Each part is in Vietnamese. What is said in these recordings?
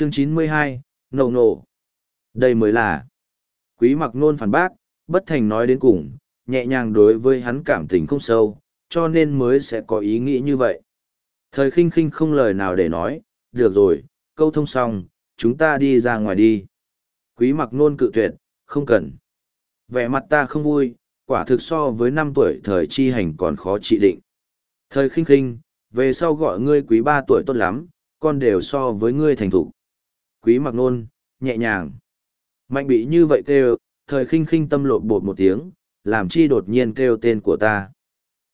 chương chín mươi hai, nổ nổ. Đây mới là quý mặc nôn phản bác, bất thành nói đến cùng, nhẹ nhàng đối với hắn cảm tình không sâu, cho nên mới sẽ có ý nghĩ như vậy. Thời khinh khinh không lời nào để nói, được rồi, câu thông xong, chúng ta đi ra ngoài đi. Quý mặc nôn cự tuyệt, không cần. Vẻ mặt ta không vui, quả thực so với năm tuổi thời chi hành còn khó trị định. Thời khinh khinh, về sau gọi ngươi quý ba tuổi tốt lắm, con đều so với ngươi thành thục quý mặc nôn, nhẹ nhàng. Mạnh bị như vậy kêu, thời khinh khinh tâm lột bột một tiếng, làm chi đột nhiên kêu tên của ta.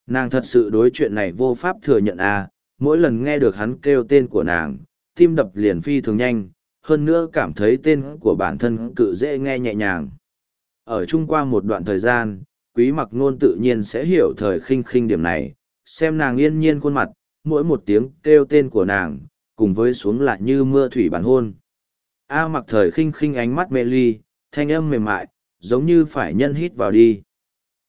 Nàng thật sự đối chuyện này vô pháp thừa nhận à mỗi lần nghe được hắn kêu tên của nàng, tim đập liền phi thường nhanh, hơn nữa cảm thấy tên của bản thân cự dễ nghe nhẹ nhàng. Ở chung qua một đoạn thời gian, quý mặc nôn tự nhiên sẽ hiểu thời khinh khinh điểm này, xem nàng yên nhiên khuôn mặt, mỗi một tiếng kêu tên của nàng, cùng với xuống lại như mưa thủy bản hôn a mặc thời khinh khinh ánh mắt mê ly, thanh âm mềm mại, giống như phải nhân hít vào đi.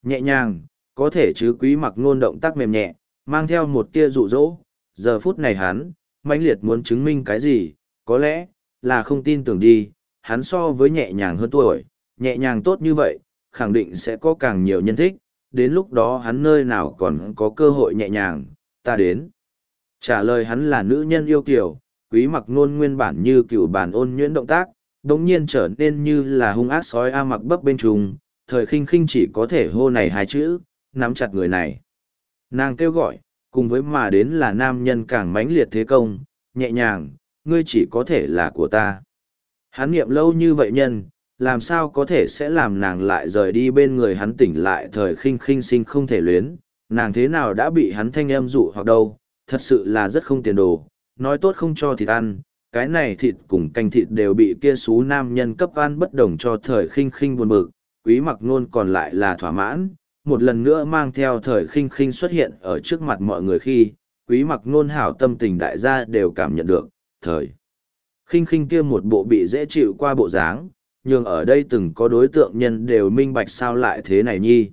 Nhẹ nhàng, có thể chứ quý mặc ngôn động tác mềm nhẹ, mang theo một tia rụ rỗ giờ phút này hắn, mãnh liệt muốn chứng minh cái gì, có lẽ là không tin tưởng đi. Hắn so với nhẹ nhàng hơn tuổi, nhẹ nhàng tốt như vậy, khẳng định sẽ có càng nhiều nhân thích. Đến lúc đó hắn nơi nào còn có cơ hội nhẹ nhàng, ta đến. Trả lời hắn là nữ nhân yêu kiểu quý mặc nôn nguyên bản như cựu bản ôn nhuyễn động tác, đống nhiên trở nên như là hung ác sói a mặc bấp bên trùng, thời khinh khinh chỉ có thể hô này hai chữ, nắm chặt người này. Nàng kêu gọi, cùng với mà đến là nam nhân càng mãnh liệt thế công, nhẹ nhàng, ngươi chỉ có thể là của ta. Hắn nghiệm lâu như vậy nhân, làm sao có thể sẽ làm nàng lại rời đi bên người hắn tỉnh lại thời khinh khinh sinh không thể luyến, nàng thế nào đã bị hắn thanh âm dụ hoặc đâu, thật sự là rất không tiền đồ nói tốt không cho thịt ăn, cái này thịt cùng canh thịt đều bị kia xú nam nhân cấp ăn bất đồng cho thời khinh khinh buồn bực, quý mặc nôn còn lại là thỏa mãn, một lần nữa mang theo thời khinh khinh xuất hiện ở trước mặt mọi người khi, quý mặc nôn hảo tâm tình đại gia đều cảm nhận được, thời khinh khinh kia một bộ bị dễ chịu qua bộ dáng, nhưng ở đây từng có đối tượng nhân đều minh bạch sao lại thế này nhi.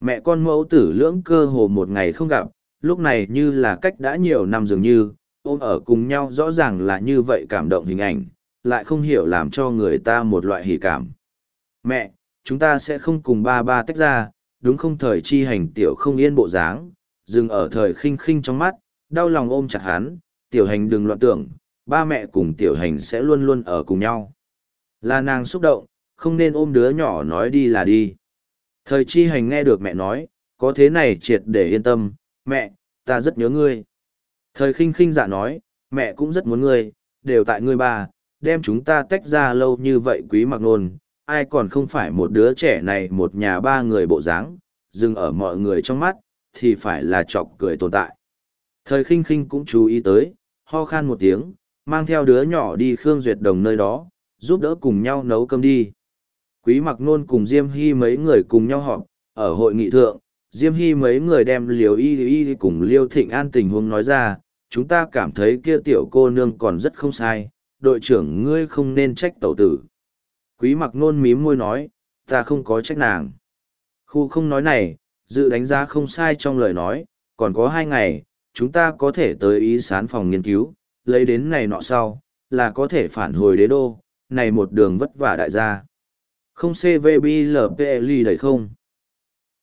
Mẹ con mẫu tử lưỡng cơ hồ một ngày không gặp, lúc này như là cách đã nhiều năm dường như, ôm ở cùng nhau rõ ràng là như vậy cảm động hình ảnh, lại không hiểu làm cho người ta một loại hỉ cảm. Mẹ, chúng ta sẽ không cùng ba ba tách ra, đúng không thời chi hành tiểu không yên bộ dáng, dừng ở thời khinh khinh trong mắt, đau lòng ôm chặt hắn, tiểu hành đừng loạn tưởng, ba mẹ cùng tiểu hành sẽ luôn luôn ở cùng nhau. Là nàng xúc động, không nên ôm đứa nhỏ nói đi là đi. Thời chi hành nghe được mẹ nói, có thế này triệt để yên tâm, mẹ, ta rất nhớ ngươi. Thời khinh khinh dạ nói, mẹ cũng rất muốn ngươi, đều tại ngươi bà đem chúng ta tách ra lâu như vậy quý mặc nôn, ai còn không phải một đứa trẻ này một nhà ba người bộ dáng, dừng ở mọi người trong mắt, thì phải là chọc cười tồn tại. Thời khinh khinh cũng chú ý tới, ho khan một tiếng, mang theo đứa nhỏ đi Khương Duyệt Đồng nơi đó, giúp đỡ cùng nhau nấu cơm đi. Quý mặc nôn cùng Diêm Hy mấy người cùng nhau họp, ở hội nghị thượng, Diêm Hy mấy người đem liều y y cùng Liêu Thịnh An tình huống nói ra, chúng ta cảm thấy kia tiểu cô nương còn rất không sai, đội trưởng ngươi không nên trách tẩu tử. Quý mặc nôn mím môi nói, ta không có trách nàng. Khu không nói này, dự đánh giá không sai trong lời nói, còn có hai ngày, chúng ta có thể tới ý sán phòng nghiên cứu, lấy đến này nọ sau, là có thể phản hồi đế đô, này một đường vất vả đại gia. Không CVBLPLI đầy không?